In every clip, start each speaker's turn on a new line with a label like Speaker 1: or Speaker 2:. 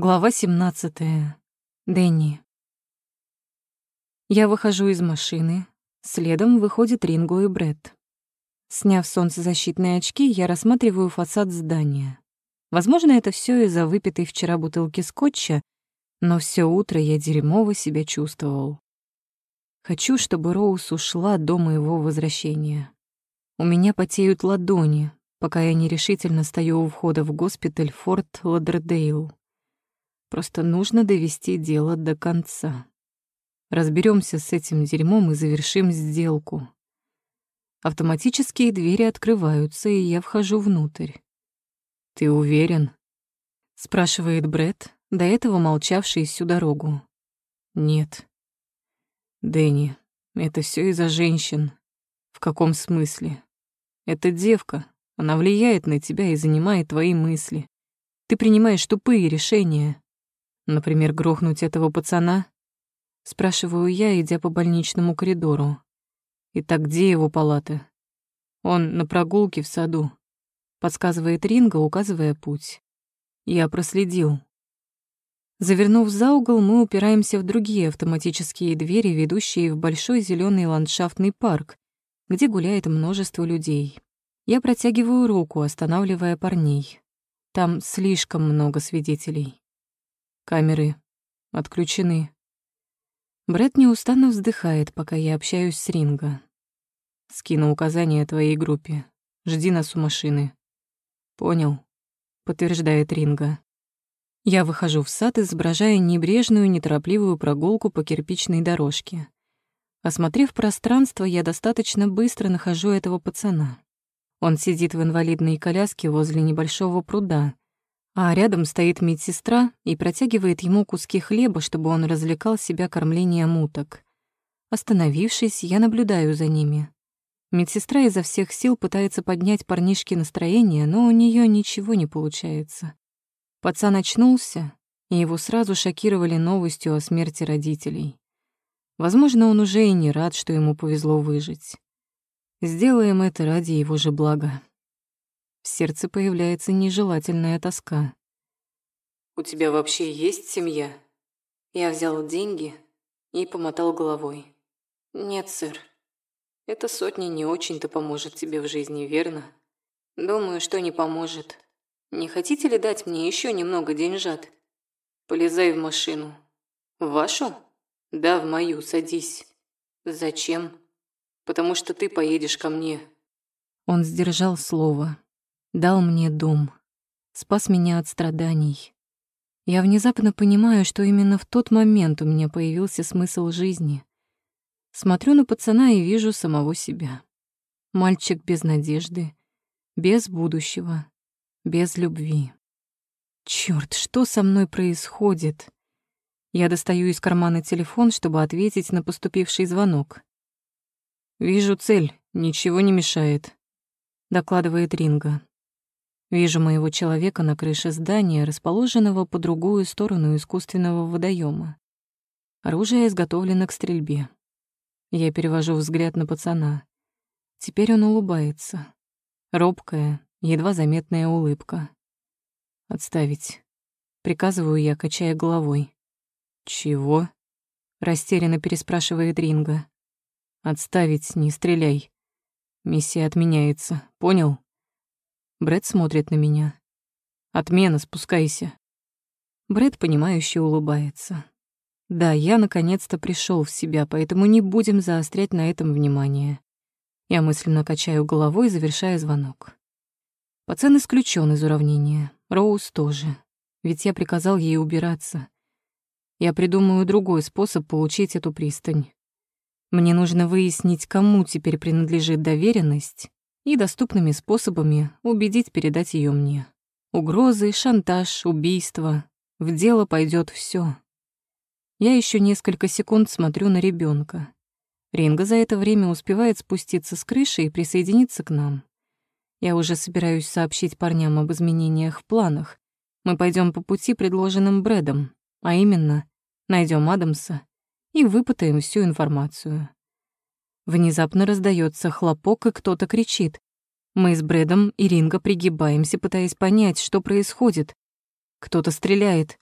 Speaker 1: Глава 17. Дэнни. Я выхожу из машины. Следом выходит Ринго и Бред. Сняв солнцезащитные очки, я рассматриваю фасад здания. Возможно, это все из-за выпитой вчера бутылки скотча, но все утро я дерьмово себя чувствовал. Хочу, чтобы Роуз ушла до моего возвращения. У меня потеют ладони, пока я нерешительно стою у входа в госпиталь Форт Ладердейл. Просто нужно довести дело до конца. Разберемся с этим дерьмом и завершим сделку. Автоматические двери открываются, и я вхожу внутрь. «Ты уверен?» — спрашивает Бред, до этого молчавший всю дорогу. «Нет». «Дэнни, это все из-за женщин. В каком смысле? Это девка, она влияет на тебя и занимает твои мысли. Ты принимаешь тупые решения. Например, грохнуть этого пацана? Спрашиваю я, идя по больничному коридору. Итак, где его палата? Он на прогулке в саду. Подсказывает Ринга, указывая путь. Я проследил. Завернув за угол, мы упираемся в другие автоматические двери, ведущие в большой зеленый ландшафтный парк, где гуляет множество людей. Я протягиваю руку, останавливая парней. Там слишком много свидетелей. Камеры отключены. Брэд неустанно вздыхает, пока я общаюсь с Ринго. Скину указания твоей группе. Жди нас у машины. Понял, подтверждает Ринго. Я выхожу в сад, изображая небрежную, неторопливую прогулку по кирпичной дорожке. Осмотрев пространство, я достаточно быстро нахожу этого пацана. Он сидит в инвалидной коляске возле небольшого пруда, а рядом стоит медсестра и протягивает ему куски хлеба, чтобы он развлекал себя кормлением уток. Остановившись, я наблюдаю за ними. Медсестра изо всех сил пытается поднять парнишке настроение, но у нее ничего не получается. Пацан очнулся, и его сразу шокировали новостью о смерти родителей. Возможно, он уже и не рад, что ему повезло выжить. Сделаем это ради его же блага. В сердце появляется нежелательная тоска. «У тебя вообще есть семья?» Я взял деньги и помотал головой. «Нет, сэр. Эта сотня не очень-то поможет тебе в жизни, верно? Думаю, что не поможет. Не хотите ли дать мне еще немного деньжат? Полезай в машину. В вашу? Да, в мою, садись. Зачем? Потому что ты поедешь ко мне». Он сдержал слово дал мне дом, спас меня от страданий. Я внезапно понимаю, что именно в тот момент у меня появился смысл жизни. Смотрю на пацана и вижу самого себя. Мальчик без надежды, без будущего, без любви. Чёрт, что со мной происходит? Я достаю из кармана телефон, чтобы ответить на поступивший звонок. «Вижу цель, ничего не мешает», — докладывает Ринга. Вижу моего человека на крыше здания, расположенного по другую сторону искусственного водоема. Оружие изготовлено к стрельбе. Я перевожу взгляд на пацана. Теперь он улыбается. Робкая, едва заметная улыбка. «Отставить». Приказываю я, качая головой. «Чего?» — растерянно переспрашивает Ринга. «Отставить, не стреляй. Миссия отменяется, понял?» Брэд смотрит на меня. «Отмена, спускайся». Брэд, понимающе улыбается. Да, я наконец-то пришел в себя, поэтому не будем заострять на этом внимание. Я мысленно качаю головой, завершая звонок. Пацан исключен из уравнения. Роуз тоже. Ведь я приказал ей убираться. Я придумаю другой способ получить эту пристань. Мне нужно выяснить, кому теперь принадлежит доверенность, и доступными способами убедить передать ее мне. Угрозы, шантаж, убийство. В дело пойдет все. Я еще несколько секунд смотрю на ребенка. Ринга за это время успевает спуститься с крыши и присоединиться к нам. Я уже собираюсь сообщить парням об изменениях в планах. Мы пойдем по пути, предложенным Брэдом, а именно, найдем Адамса и выпытаем всю информацию. Внезапно раздается хлопок, и кто-то кричит. Мы с Брэдом и Ринго пригибаемся, пытаясь понять, что происходит. Кто-то стреляет.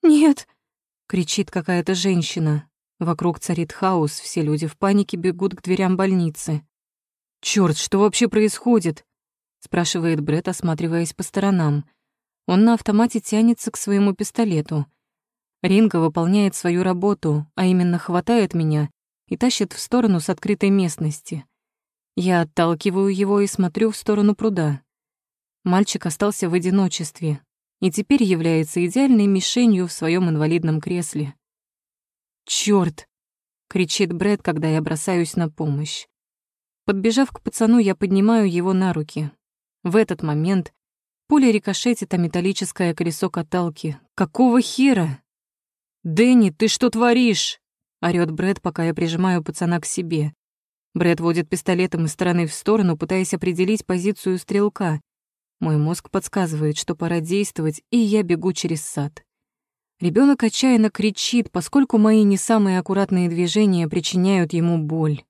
Speaker 1: Нет!» — кричит какая-то женщина. Вокруг царит хаос, все люди в панике бегут к дверям больницы. «Чёрт, что вообще происходит?» — спрашивает Бред, осматриваясь по сторонам. Он на автомате тянется к своему пистолету. Ринга выполняет свою работу, а именно хватает меня и тащит в сторону с открытой местности. Я отталкиваю его и смотрю в сторону пруда. Мальчик остался в одиночестве и теперь является идеальной мишенью в своем инвалидном кресле. «Чёрт!» — кричит Брэд, когда я бросаюсь на помощь. Подбежав к пацану, я поднимаю его на руки. В этот момент пуля рикошетит о металлическое колесо каталки. «Какого хера?» «Дэнни, ты что творишь?» — орёт Брэд, пока я прижимаю пацана к себе. Брэд водит пистолетом из стороны в сторону, пытаясь определить позицию стрелка. Мой мозг подсказывает, что пора действовать, и я бегу через сад. Ребенок отчаянно кричит, поскольку мои не самые аккуратные движения причиняют ему боль.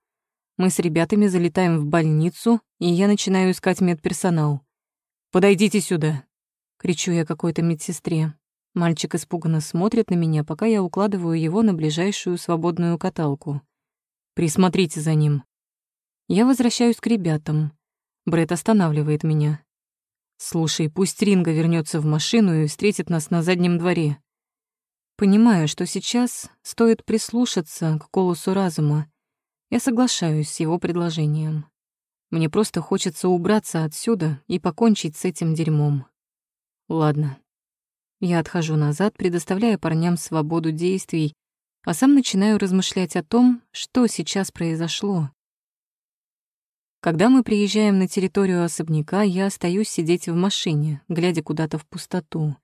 Speaker 1: Мы с ребятами залетаем в больницу, и я начинаю искать медперсонал. «Подойдите сюда!» — кричу я какой-то медсестре. Мальчик испуганно смотрит на меня, пока я укладываю его на ближайшую свободную каталку. «Присмотрите за ним». Я возвращаюсь к ребятам. Брэд останавливает меня. «Слушай, пусть Ринга вернется в машину и встретит нас на заднем дворе. Понимаю, что сейчас стоит прислушаться к голосу разума. Я соглашаюсь с его предложением. Мне просто хочется убраться отсюда и покончить с этим дерьмом. Ладно. Я отхожу назад, предоставляя парням свободу действий, а сам начинаю размышлять о том, что сейчас произошло. Когда мы приезжаем на территорию особняка, я остаюсь сидеть в машине, глядя куда-то в пустоту.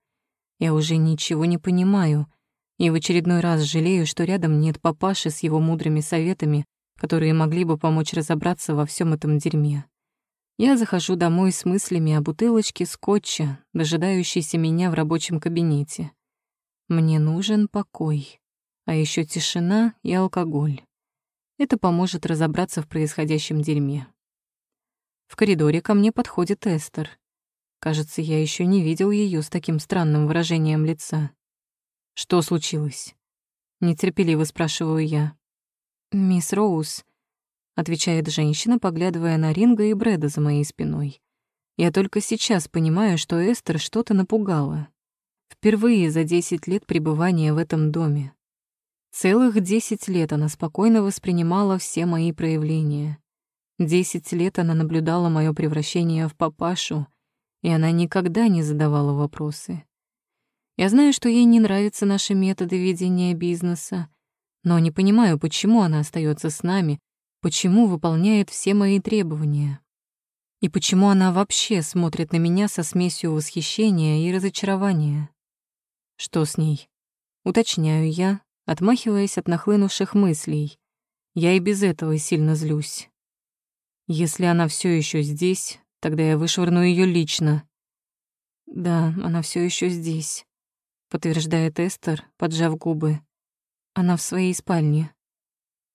Speaker 1: Я уже ничего не понимаю — и в очередной раз жалею, что рядом нет папаши с его мудрыми советами, которые могли бы помочь разобраться во всем этом дерьме. Я захожу домой с мыслями о бутылочке скотча, дожидающейся меня в рабочем кабинете. Мне нужен покой, а еще тишина и алкоголь. Это поможет разобраться в происходящем дерьме. В коридоре ко мне подходит Эстер. Кажется, я еще не видел ее с таким странным выражением лица. «Что случилось?» Нетерпеливо спрашиваю я. «Мисс Роуз», — отвечает женщина, поглядывая на Ринга и Брэда за моей спиной. «Я только сейчас понимаю, что Эстер что-то напугала. Впервые за десять лет пребывания в этом доме. Целых десять лет она спокойно воспринимала все мои проявления. Десять лет она наблюдала мое превращение в папашу, и она никогда не задавала вопросы. Я знаю, что ей не нравятся наши методы ведения бизнеса, но не понимаю, почему она остается с нами, почему выполняет все мои требования. И почему она вообще смотрит на меня со смесью восхищения и разочарования. Что с ней? Уточняю я, отмахиваясь от нахлынувших мыслей. Я и без этого сильно злюсь. Если она все еще здесь, тогда я вышвырну ее лично. Да, она все еще здесь подтверждает Эстер, поджав губы. Она в своей спальне.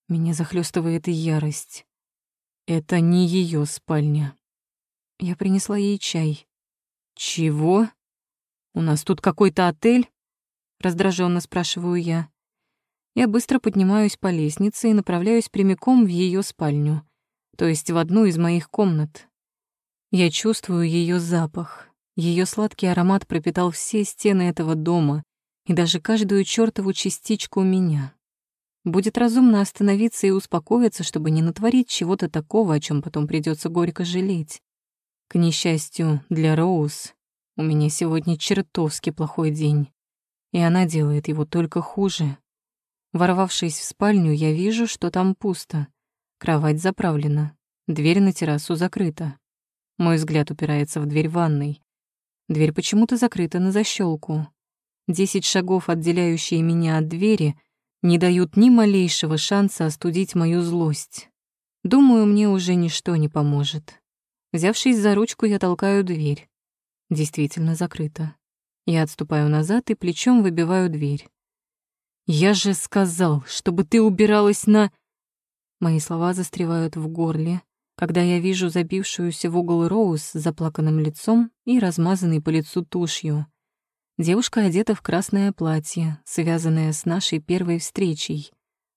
Speaker 1: Меня захлестывает ярость. Это не ее спальня. Я принесла ей чай. Чего? У нас тут какой-то отель? Раздраженно спрашиваю я. Я быстро поднимаюсь по лестнице и направляюсь прямиком в ее спальню, то есть в одну из моих комнат. Я чувствую ее запах, ее сладкий аромат пропитал все стены этого дома и даже каждую чёртову частичку меня. Будет разумно остановиться и успокоиться, чтобы не натворить чего-то такого, о чем потом придется горько жалеть. К несчастью для Роуз, у меня сегодня чертовски плохой день, и она делает его только хуже. Ворвавшись в спальню, я вижу, что там пусто. Кровать заправлена, дверь на террасу закрыта. Мой взгляд упирается в дверь ванной. Дверь почему-то закрыта на защелку. Десять шагов, отделяющие меня от двери, не дают ни малейшего шанса остудить мою злость. Думаю, мне уже ничто не поможет. Взявшись за ручку, я толкаю дверь. Действительно закрыта. Я отступаю назад и плечом выбиваю дверь. «Я же сказал, чтобы ты убиралась на...» Мои слова застревают в горле, когда я вижу забившуюся в угол Роуз с заплаканным лицом и размазанной по лицу тушью. Девушка одета в красное платье, связанное с нашей первой встречей.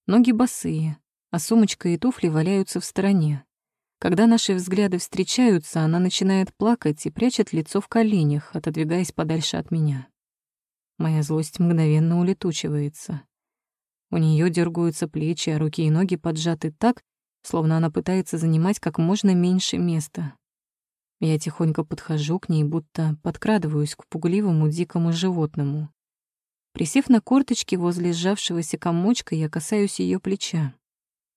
Speaker 1: Ноги босые, а сумочка и туфли валяются в стороне. Когда наши взгляды встречаются, она начинает плакать и прячет лицо в коленях, отодвигаясь подальше от меня. Моя злость мгновенно улетучивается. У нее дергаются плечи, а руки и ноги поджаты так, словно она пытается занимать как можно меньше места. Я тихонько подхожу к ней, будто подкрадываюсь к пугливому дикому животному. Присев на корточки возле сжавшегося комочка, я касаюсь ее плеча.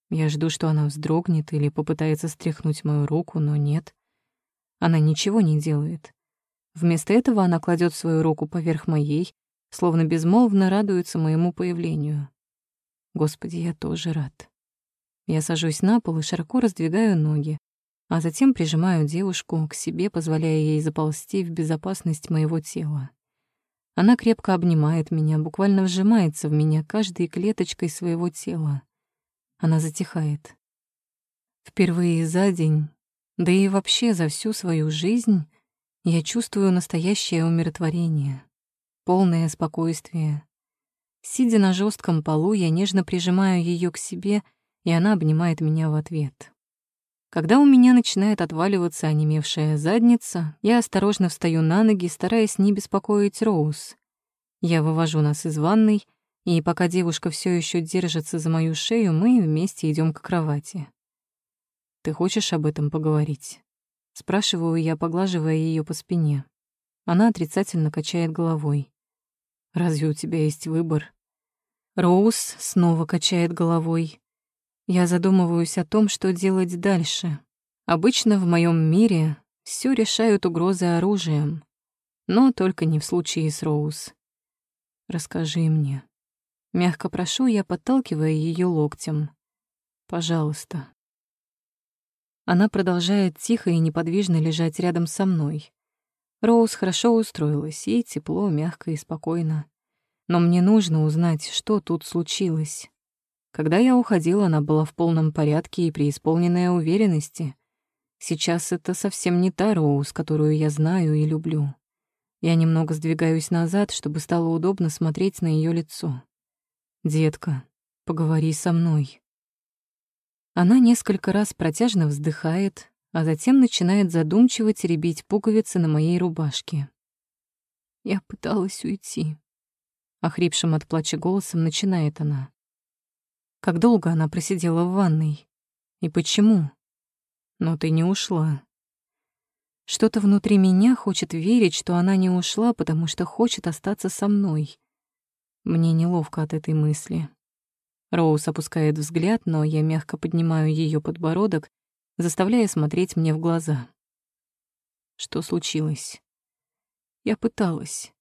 Speaker 1: Я жду, что она вздрогнет или попытается стряхнуть мою руку, но нет. Она ничего не делает. Вместо этого она кладет свою руку поверх моей, словно безмолвно радуется моему появлению. Господи, я тоже рад. Я сажусь на пол и широко раздвигаю ноги, а затем прижимаю девушку к себе, позволяя ей заползти в безопасность моего тела. Она крепко обнимает меня, буквально вжимается в меня каждой клеточкой своего тела. Она затихает. Впервые за день, да и вообще за всю свою жизнь, я чувствую настоящее умиротворение, полное спокойствие. Сидя на жестком полу, я нежно прижимаю ее к себе, и она обнимает меня в ответ. Когда у меня начинает отваливаться онемевшая задница, я осторожно встаю на ноги, стараясь не беспокоить Роуз. Я вывожу нас из ванной, и пока девушка все еще держится за мою шею, мы вместе идем к кровати. «Ты хочешь об этом поговорить?» Спрашиваю я, поглаживая ее по спине. Она отрицательно качает головой. «Разве у тебя есть выбор?» Роуз снова качает головой. Я задумываюсь о том, что делать дальше. Обычно в моем мире все решают угрозы оружием, но только не в случае с Роуз. Расскажи мне. Мягко прошу я, подталкивая ее локтем. Пожалуйста. Она продолжает тихо и неподвижно лежать рядом со мной. Роуз хорошо устроилась, ей тепло, мягко и спокойно. Но мне нужно узнать, что тут случилось. Когда я уходила, она была в полном порядке и преисполненная уверенности. Сейчас это совсем не та Роуз, которую я знаю и люблю. Я немного сдвигаюсь назад, чтобы стало удобно смотреть на ее лицо. «Детка, поговори со мной». Она несколько раз протяжно вздыхает, а затем начинает задумчиво теребить пуговицы на моей рубашке. «Я пыталась уйти», — охрипшим от плача голосом начинает она. Как долго она просидела в ванной? И почему? Но ты не ушла. Что-то внутри меня хочет верить, что она не ушла, потому что хочет остаться со мной. Мне неловко от этой мысли. Роуз опускает взгляд, но я мягко поднимаю ее подбородок, заставляя смотреть мне в глаза. Что случилось? Я пыталась.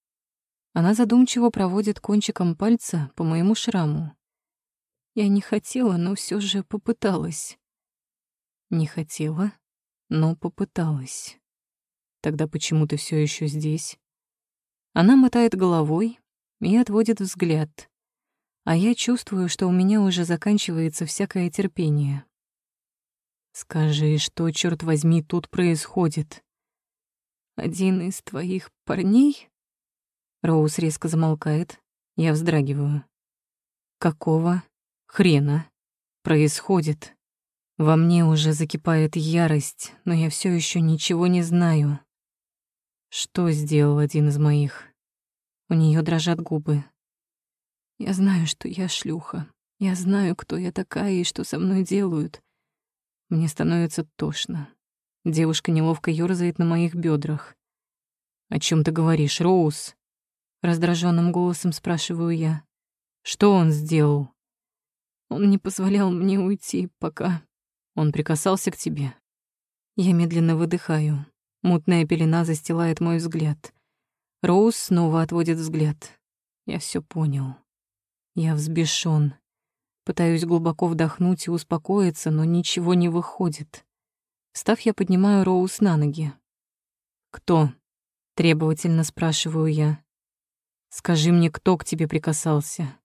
Speaker 1: Она задумчиво проводит кончиком пальца по моему шраму. Я не хотела, но все же попыталась. Не хотела, но попыталась. Тогда почему ты все еще здесь? Она мотает головой и отводит взгляд. А я чувствую, что у меня уже заканчивается всякое терпение. Скажи, что, черт возьми, тут происходит? Один из твоих парней? Роуз резко замолкает. Я вздрагиваю. Какого? Хрена происходит? Во мне уже закипает ярость, но я все еще ничего не знаю. Что сделал один из моих? У нее дрожат губы. Я знаю, что я шлюха. Я знаю, кто я такая и что со мной делают. Мне становится тошно. Девушка неловко ёрзает на моих бедрах. «О чем ты говоришь, Роуз?» Раздраженным голосом спрашиваю я. «Что он сделал?» Он не позволял мне уйти, пока... Он прикасался к тебе. Я медленно выдыхаю. Мутная пелена застилает мой взгляд. Роуз снова отводит взгляд. Я все понял. Я взбешен. Пытаюсь глубоко вдохнуть и успокоиться, но ничего не выходит. Встав, я поднимаю Роуз на ноги. «Кто?» — требовательно спрашиваю я. «Скажи мне, кто к тебе прикасался?»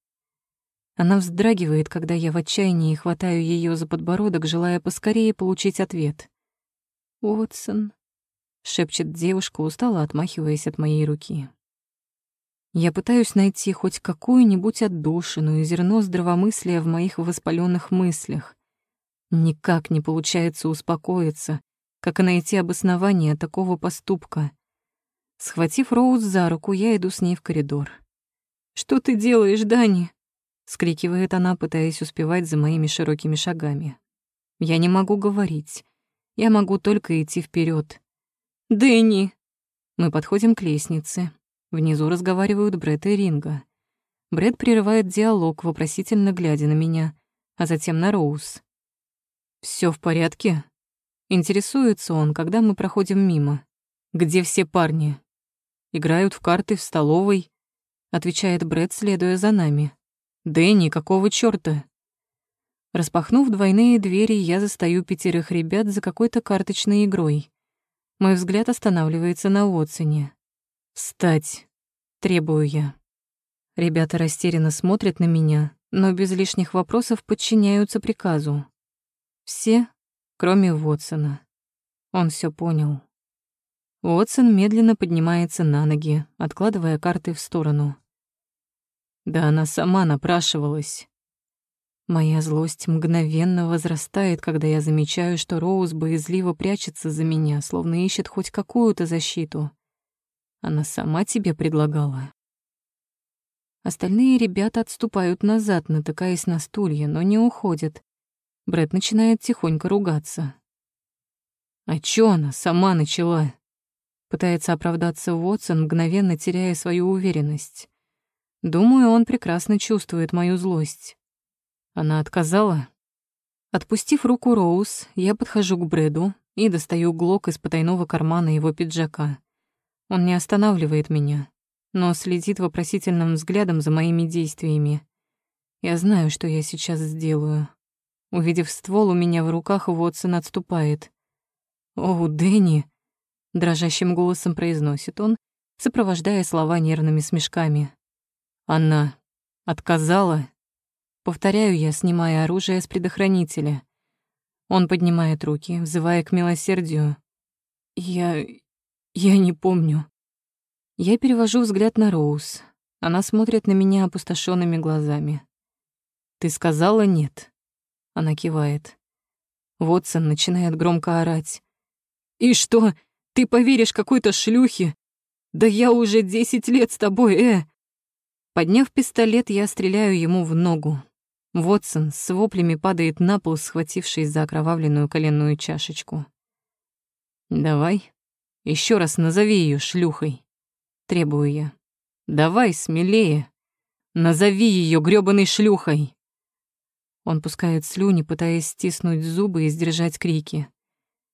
Speaker 1: Она вздрагивает, когда я в отчаянии хватаю ее за подбородок, желая поскорее получить ответ. «Уотсон», — шепчет девушка, устало отмахиваясь от моей руки. Я пытаюсь найти хоть какую-нибудь отдушину и зерно здравомыслия в моих воспаленных мыслях. Никак не получается успокоиться, как и найти обоснование такого поступка. Схватив Роуз за руку, я иду с ней в коридор. «Что ты делаешь, Дани?» — скрикивает она, пытаясь успевать за моими широкими шагами. Я не могу говорить. Я могу только идти вперед. «Дэнни!» Мы подходим к лестнице. Внизу разговаривают Брэд и Ринга. Брэд прерывает диалог, вопросительно глядя на меня, а затем на Роуз. Все в порядке?» Интересуется он, когда мы проходим мимо. «Где все парни?» «Играют в карты в столовой», — отвечает Брэд, следуя за нами. «Дэнни, какого чёрта?» Распахнув двойные двери, я застаю пятерых ребят за какой-то карточной игрой. Мой взгляд останавливается на Уотсоне. «Встать!» — требую я. Ребята растерянно смотрят на меня, но без лишних вопросов подчиняются приказу. Все, кроме Уотсона. Он все понял. Уотсон медленно поднимается на ноги, откладывая карты в сторону. Да она сама напрашивалась. Моя злость мгновенно возрастает, когда я замечаю, что Роуз боязливо прячется за меня, словно ищет хоть какую-то защиту. Она сама тебе предлагала. Остальные ребята отступают назад, натыкаясь на стулья, но не уходят. Брэд начинает тихонько ругаться. «А чё она сама начала?» Пытается оправдаться Уотсон, мгновенно теряя свою уверенность. Думаю, он прекрасно чувствует мою злость. Она отказала? Отпустив руку Роуз, я подхожу к Брэду и достаю глок из потайного кармана его пиджака. Он не останавливает меня, но следит вопросительным взглядом за моими действиями. Я знаю, что я сейчас сделаю. Увидев ствол у меня в руках, Вотсон отступает. «О, Дэнни!» — дрожащим голосом произносит он, сопровождая слова нервными смешками. «Она отказала?» Повторяю я, снимая оружие с предохранителя. Он поднимает руки, взывая к милосердию. «Я... я не помню». Я перевожу взгляд на Роуз. Она смотрит на меня опустошенными глазами. «Ты сказала нет?» Она кивает. Вотсон начинает громко орать. «И что, ты поверишь какой-то шлюхе? Да я уже десять лет с тобой, э!» Подняв пистолет, я стреляю ему в ногу. Вотсон с воплями падает на пол, схватившись за окровавленную коленную чашечку. «Давай, еще раз назови ее шлюхой», — требую я. «Давай, смелее. Назови ее грёбаной шлюхой». Он пускает слюни, пытаясь стиснуть зубы и сдержать крики.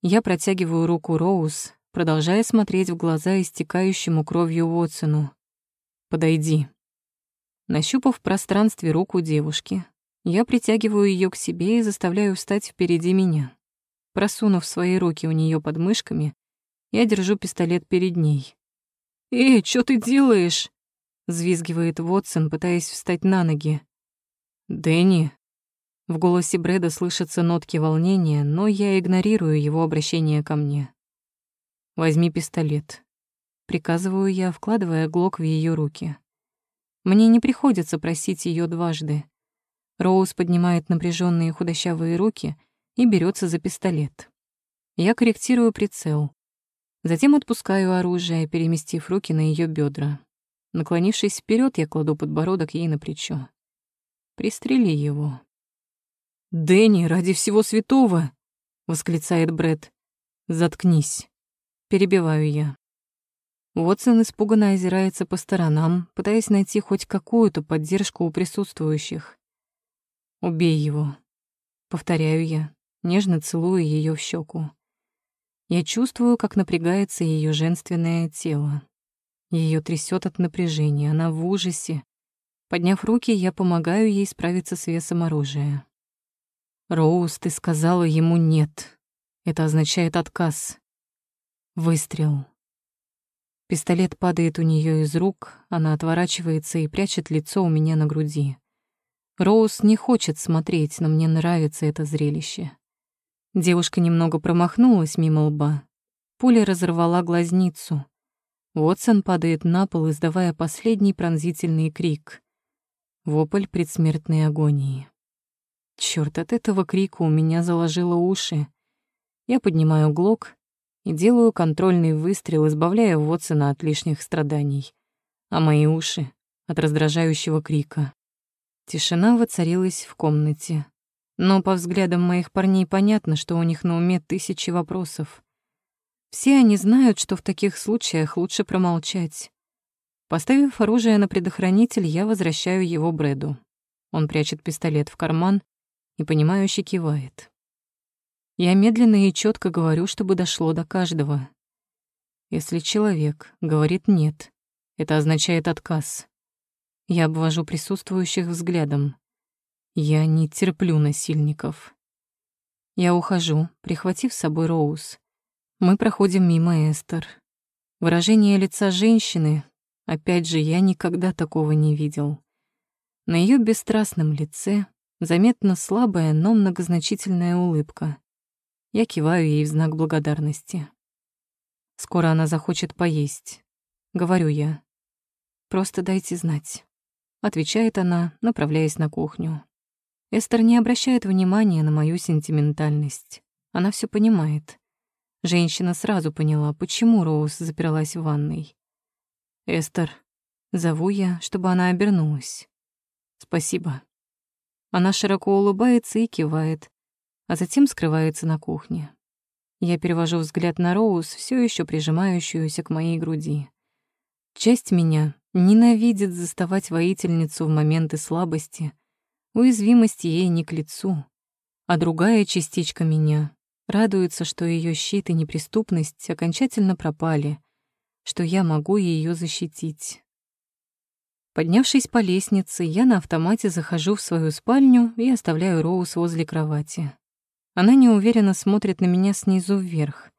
Speaker 1: Я протягиваю руку Роуз, продолжая смотреть в глаза истекающему кровью Уотсону. «Подойди». Нащупав в пространстве руку девушки, я притягиваю ее к себе и заставляю встать впереди меня. Просунув свои руки у нее под мышками, я держу пистолет перед ней. «Эй, что ты делаешь?» — взвизгивает Вотсон, пытаясь встать на ноги. «Дэнни». В голосе Брэда слышатся нотки волнения, но я игнорирую его обращение ко мне. «Возьми пистолет», — приказываю я, вкладывая глок в ее руки. Мне не приходится просить ее дважды. Роуз поднимает напряженные худощавые руки и берется за пистолет. Я корректирую прицел. Затем отпускаю оружие, переместив руки на ее бедра. Наклонившись вперед, я кладу подбородок ей на плечо. Пристрели его. «Дэнни, ради всего святого!» — восклицает Бред. «Заткнись!» — перебиваю я. Уотсон испуганно озирается по сторонам, пытаясь найти хоть какую-то поддержку у присутствующих. «Убей его», — повторяю я, нежно целую ее в щеку. Я чувствую, как напрягается ее женственное тело. Ее трясет от напряжения, она в ужасе. Подняв руки, я помогаю ей справиться с весом оружия. «Роуз, ты сказала ему «нет». Это означает отказ. Выстрел. Пистолет падает у нее из рук, она отворачивается и прячет лицо у меня на груди. Роуз не хочет смотреть, но мне нравится это зрелище. Девушка немного промахнулась мимо лба. Пуля разорвала глазницу. Уотсон падает на пол, издавая последний пронзительный крик. Вопль предсмертной агонии. Чёрт, от этого крика у меня заложило уши. Я поднимаю глок и делаю контрольный выстрел, избавляя Уотсона от лишних страданий, а мои уши — от раздражающего крика. Тишина воцарилась в комнате. Но по взглядам моих парней понятно, что у них на уме тысячи вопросов. Все они знают, что в таких случаях лучше промолчать. Поставив оружие на предохранитель, я возвращаю его Брэду. Он прячет пистолет в карман и, понимающе кивает. Я медленно и четко говорю, чтобы дошло до каждого. Если человек говорит «нет», это означает отказ. Я обвожу присутствующих взглядом. Я не терплю насильников. Я ухожу, прихватив с собой Роуз. Мы проходим мимо Эстер. Выражение лица женщины, опять же, я никогда такого не видел. На ее бесстрастном лице заметна слабая, но многозначительная улыбка. Я киваю ей в знак благодарности. Скоро она захочет поесть. Говорю я. Просто дайте знать. Отвечает она, направляясь на кухню. Эстер не обращает внимания на мою сентиментальность. Она все понимает. Женщина сразу поняла, почему Роуз запиралась в ванной. «Эстер», зову я, чтобы она обернулась. «Спасибо». Она широко улыбается и кивает, а затем скрывается на кухне. Я перевожу взгляд на Роуз, все еще прижимающуюся к моей груди. Часть меня ненавидит заставать воительницу в моменты слабости — Уязвимость ей не к лицу. А другая частичка меня радуется, что ее щит и неприступность окончательно пропали, что я могу ее защитить. Поднявшись по лестнице, я на автомате захожу в свою спальню и оставляю Роуз возле кровати. Она неуверенно смотрит на меня снизу вверх.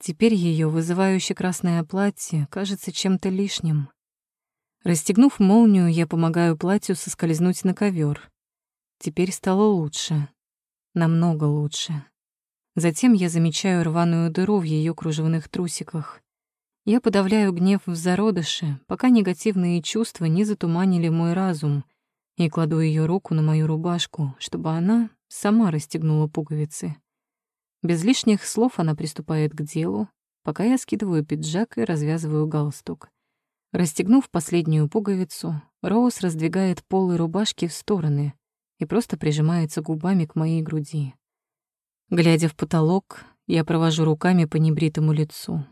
Speaker 1: Теперь ее вызывающее красное платье кажется чем-то лишним. Расстегнув молнию, я помогаю платью соскользнуть на ковер. Теперь стало лучше. Намного лучше. Затем я замечаю рваную дыру в ее кружевных трусиках. Я подавляю гнев в зародыше, пока негативные чувства не затуманили мой разум, и кладу ее руку на мою рубашку, чтобы она сама расстегнула пуговицы. Без лишних слов она приступает к делу, пока я скидываю пиджак и развязываю галстук. Расстегнув последнюю пуговицу, Роуз раздвигает полы рубашки в стороны, и просто прижимается губами к моей груди. Глядя в потолок, я провожу руками по небритому лицу.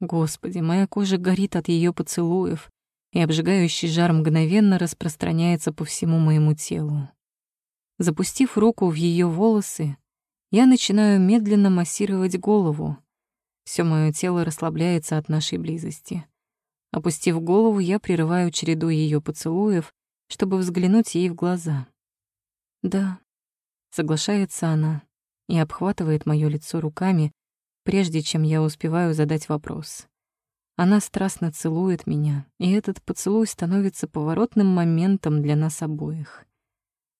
Speaker 1: Господи, моя кожа горит от ее поцелуев, и обжигающий жар мгновенно распространяется по всему моему телу. Запустив руку в ее волосы, я начинаю медленно массировать голову. Все мое тело расслабляется от нашей близости. Опустив голову, я прерываю череду ее поцелуев, чтобы взглянуть ей в глаза. «Да», — соглашается она и обхватывает моё лицо руками, прежде чем я успеваю задать вопрос. Она страстно целует меня, и этот поцелуй становится поворотным моментом для нас обоих.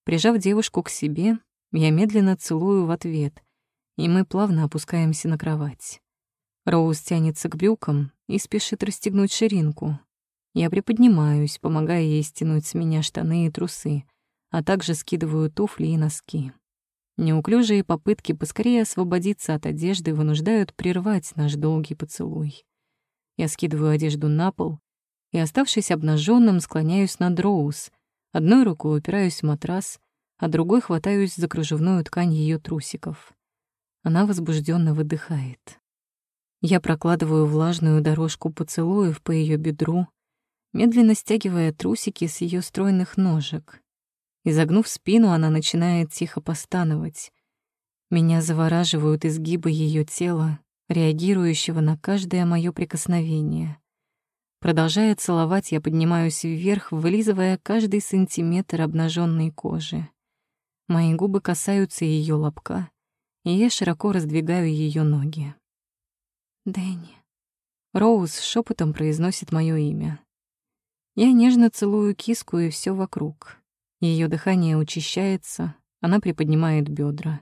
Speaker 1: Прижав девушку к себе, я медленно целую в ответ, и мы плавно опускаемся на кровать. Роуз тянется к брюкам и спешит расстегнуть ширинку. Я приподнимаюсь, помогая ей стянуть с меня штаны и трусы — а также скидываю туфли и носки. Неуклюжие попытки поскорее освободиться от одежды вынуждают прервать наш долгий поцелуй. Я скидываю одежду на пол и, оставшись обнаженным, склоняюсь над Роуз. Одной рукой упираюсь в матрас, а другой хватаюсь за кружевную ткань ее трусиков. Она возбужденно выдыхает. Я прокладываю влажную дорожку поцелуев по ее бедру, медленно стягивая трусики с ее стройных ножек. Изогнув спину, она начинает тихо постановать. Меня завораживают изгибы ее тела, реагирующего на каждое мое прикосновение. Продолжая целовать, я поднимаюсь вверх, вылизывая каждый сантиметр обнаженной кожи. Мои губы касаются ее лобка, и я широко раздвигаю ее ноги. Дэнни. Роуз шепотом произносит мое имя. Я нежно целую киску и все вокруг. Ее дыхание учащается, она приподнимает бедра.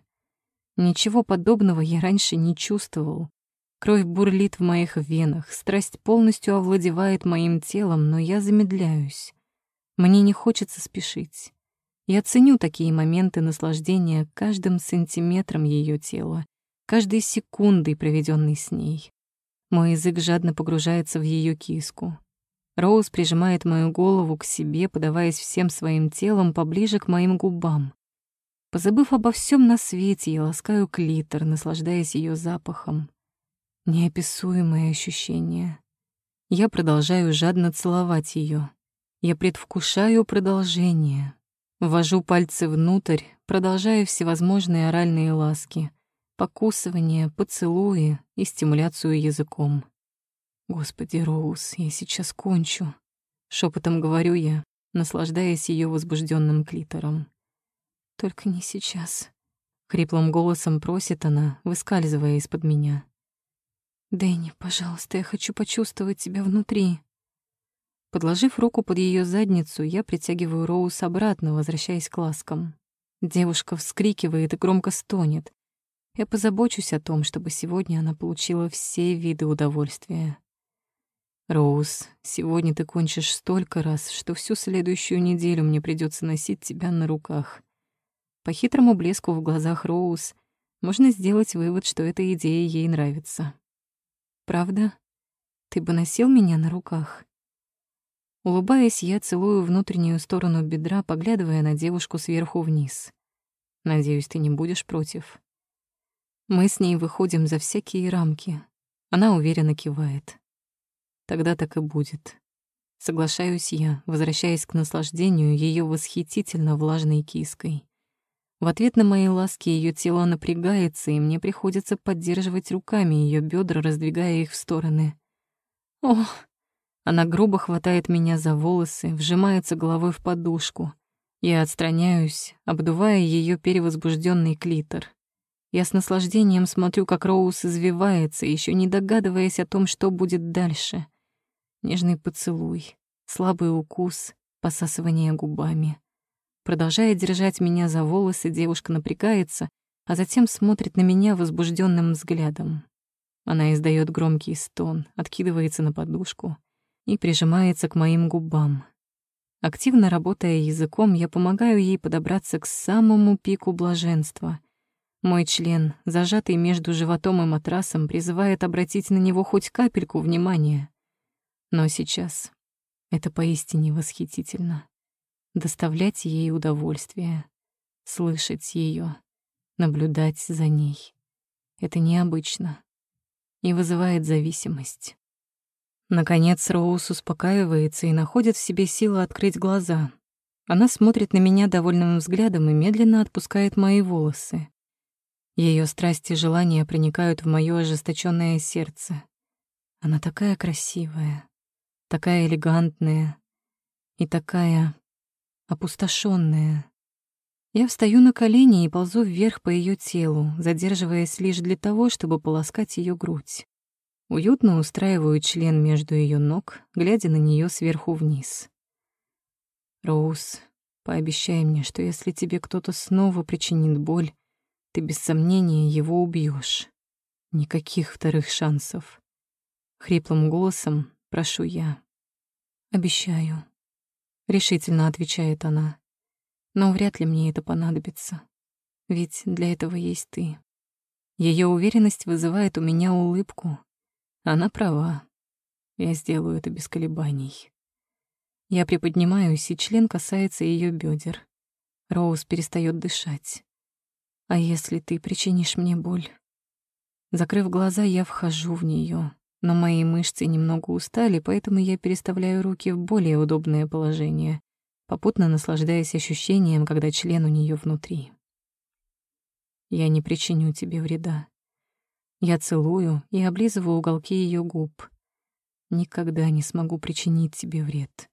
Speaker 1: Ничего подобного я раньше не чувствовал. Кровь бурлит в моих венах, страсть полностью овладевает моим телом, но я замедляюсь. Мне не хочется спешить. Я ценю такие моменты наслаждения каждым сантиметром ее тела, каждой секундой, проведенной с ней. Мой язык жадно погружается в ее киску. Роуз прижимает мою голову к себе, подаваясь всем своим телом поближе к моим губам. Позабыв обо всем на свете, я ласкаю клитор, наслаждаясь ее запахом. Неописуемое ощущение. Я продолжаю жадно целовать ее. Я предвкушаю продолжение. Ввожу пальцы внутрь, продолжая всевозможные оральные ласки, покусывания, поцелуи и стимуляцию языком. «Господи, Роуз, я сейчас кончу», — шепотом говорю я, наслаждаясь ее возбужденным клитором. Только не сейчас. Хриплым голосом просит она, выскальзывая из-под меня. «Дэнни, пожалуйста, я хочу почувствовать тебя внутри». Подложив руку под ее задницу, я притягиваю Роуз обратно, возвращаясь к ласкам. Девушка вскрикивает и громко стонет. Я позабочусь о том, чтобы сегодня она получила все виды удовольствия. «Роуз, сегодня ты кончишь столько раз, что всю следующую неделю мне придется носить тебя на руках. По хитрому блеску в глазах Роуз можно сделать вывод, что эта идея ей нравится. «Правда? Ты бы носил меня на руках?» Улыбаясь, я целую внутреннюю сторону бедра, поглядывая на девушку сверху вниз. «Надеюсь, ты не будешь против?» Мы с ней выходим за всякие рамки. Она уверенно кивает. Тогда так и будет. Соглашаюсь я, возвращаясь к наслаждению ее восхитительно влажной киской. В ответ на мои ласки ее тело напрягается, и мне приходится поддерживать руками ее бедра, раздвигая их в стороны. Ох! Она грубо хватает меня за волосы, вжимается головой в подушку. Я отстраняюсь, обдувая ее перевозбужденный клитор. Я с наслаждением смотрю, как Роуз извивается, еще не догадываясь о том, что будет дальше. Нежный поцелуй, слабый укус, посасывание губами. Продолжая держать меня за волосы, девушка напрягается, а затем смотрит на меня возбужденным взглядом. Она издает громкий стон, откидывается на подушку и прижимается к моим губам. Активно работая языком, я помогаю ей подобраться к самому пику блаженства. Мой член, зажатый между животом и матрасом, призывает обратить на него хоть капельку внимания. Но сейчас это поистине восхитительно доставлять ей удовольствие, слышать ее, наблюдать за ней. Это необычно и вызывает зависимость. Наконец Роуз успокаивается и находит в себе силы открыть глаза. Она смотрит на меня довольным взглядом и медленно отпускает мои волосы. Ее страсти и желания проникают в моё ожесточенное сердце. Она такая красивая, такая элегантная и такая опустошенная. Я встаю на колени и ползу вверх по ее телу, задерживаясь лишь для того, чтобы полоскать ее грудь. Уютно устраиваю член между ее ног, глядя на нее сверху вниз. «Роуз, пообещай мне, что если тебе кто-то снова причинит боль, ты без сомнения его убьешь. Никаких вторых шансов». Хриплым голосом прошу я. «Обещаю». — решительно отвечает она. «Но вряд ли мне это понадобится. Ведь для этого есть ты». Ее уверенность вызывает у меня улыбку. Она права. Я сделаю это без колебаний. Я приподнимаюсь, и член касается ее бедер. Роуз перестает дышать. «А если ты причинишь мне боль?» Закрыв глаза, я вхожу в нее, но мои мышцы немного устали, поэтому я переставляю руки в более удобное положение, попутно наслаждаясь ощущением, когда член у нее внутри. Я не причиню тебе вреда. Я целую и облизываю уголки ее губ. Никогда не смогу причинить тебе вред.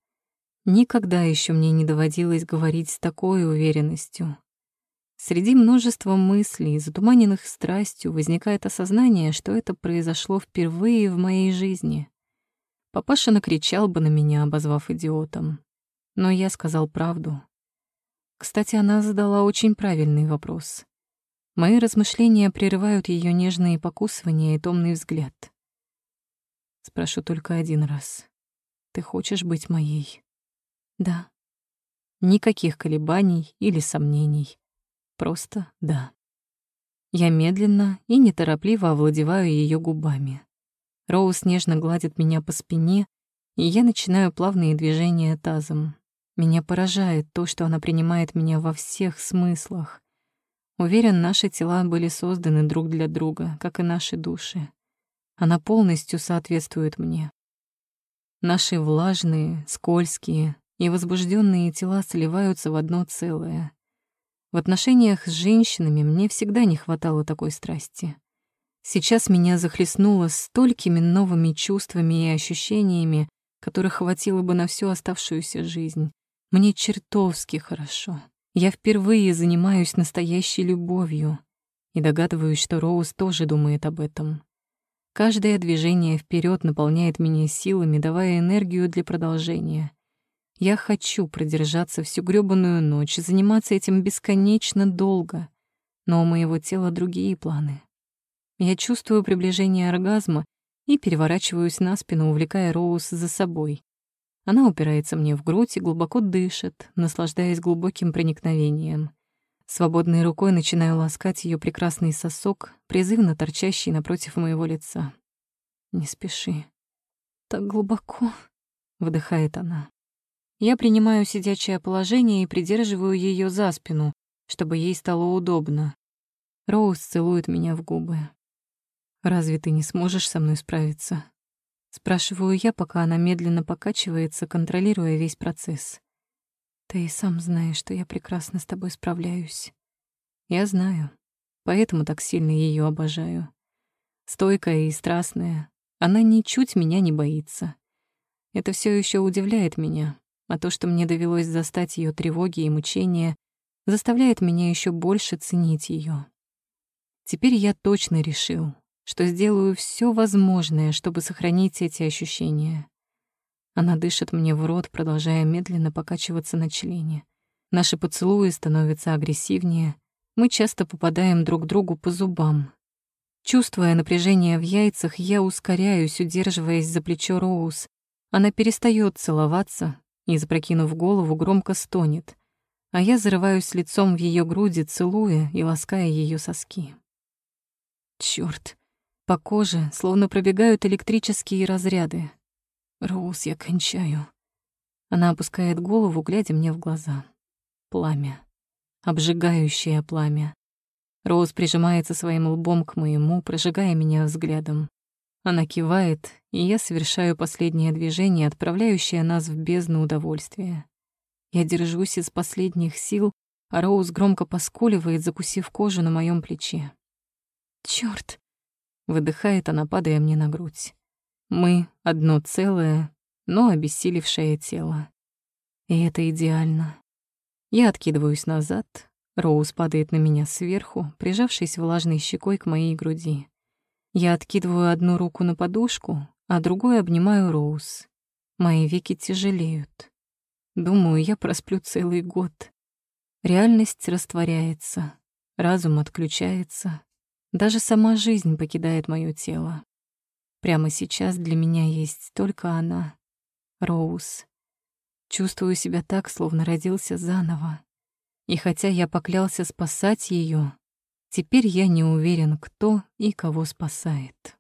Speaker 1: Никогда еще мне не доводилось говорить с такой уверенностью, Среди множества мыслей, затуманенных страстью, возникает осознание, что это произошло впервые в моей жизни. Папаша накричал бы на меня, обозвав идиотом. Но я сказал правду. Кстати, она задала очень правильный вопрос. Мои размышления прерывают ее нежные покусывания и томный взгляд. Спрошу только один раз. Ты хочешь быть моей? Да. Никаких колебаний или сомнений. Просто да. Я медленно и неторопливо овладеваю ее губами. Роуз нежно гладит меня по спине, и я начинаю плавные движения тазом. Меня поражает то, что она принимает меня во всех смыслах. Уверен, наши тела были созданы друг для друга, как и наши души. Она полностью соответствует мне. Наши влажные, скользкие и возбужденные тела сливаются в одно целое. В отношениях с женщинами мне всегда не хватало такой страсти. Сейчас меня захлестнуло столькими новыми чувствами и ощущениями, которых хватило бы на всю оставшуюся жизнь. Мне чертовски хорошо. Я впервые занимаюсь настоящей любовью и догадываюсь, что Роуз тоже думает об этом. Каждое движение вперед наполняет меня силами, давая энергию для продолжения. Я хочу продержаться всю грёбаную ночь, заниматься этим бесконечно долго, но у моего тела другие планы. Я чувствую приближение оргазма и переворачиваюсь на спину, увлекая Роуз за собой. Она упирается мне в грудь и глубоко дышит, наслаждаясь глубоким проникновением. Свободной рукой начинаю ласкать ее прекрасный сосок, призывно торчащий напротив моего лица. «Не спеши. Так глубоко», — вдыхает она. Я принимаю сидячее положение и придерживаю ее за спину, чтобы ей стало удобно. Роуз целует меня в губы. «Разве ты не сможешь со мной справиться?» Спрашиваю я, пока она медленно покачивается, контролируя весь процесс. «Ты и сам знаешь, что я прекрасно с тобой справляюсь». «Я знаю, поэтому так сильно ее обожаю. Стойкая и страстная, она ничуть меня не боится. Это все еще удивляет меня, а то, что мне довелось застать ее тревоги и мучения, заставляет меня еще больше ценить ее. Теперь я точно решил, что сделаю все возможное, чтобы сохранить эти ощущения. Она дышит мне в рот, продолжая медленно покачиваться на члене. Наши поцелуи становятся агрессивнее, мы часто попадаем друг другу по зубам. Чувствуя напряжение в яйцах, я ускоряюсь, удерживаясь за плечо Роуз. Она перестает целоваться, и, запрокинув голову, громко стонет, а я зарываюсь лицом в ее груди, целуя и лаская ее соски. Черт! По коже словно пробегают электрические разряды. Роуз, я кончаю. Она опускает голову, глядя мне в глаза. Пламя. Обжигающее пламя. Роуз прижимается своим лбом к моему, прожигая меня взглядом. Она кивает, и я совершаю последнее движение, отправляющее нас в бездну удовольствия. Я держусь из последних сил, а Роуз громко поскуливает, закусив кожу на моем плече. «Чёрт!» — выдыхает она, падая мне на грудь. Мы — одно целое, но обессилевшее тело. И это идеально. Я откидываюсь назад, Роуз падает на меня сверху, прижавшись влажной щекой к моей груди. Я откидываю одну руку на подушку, а другой обнимаю Роуз. Мои веки тяжелеют. Думаю, я просплю целый год. Реальность растворяется, разум отключается. Даже сама жизнь покидает моё тело. Прямо сейчас для меня есть только она, Роуз. Чувствую себя так, словно родился заново. И хотя я поклялся спасать ее, Теперь я не уверен, кто и кого спасает.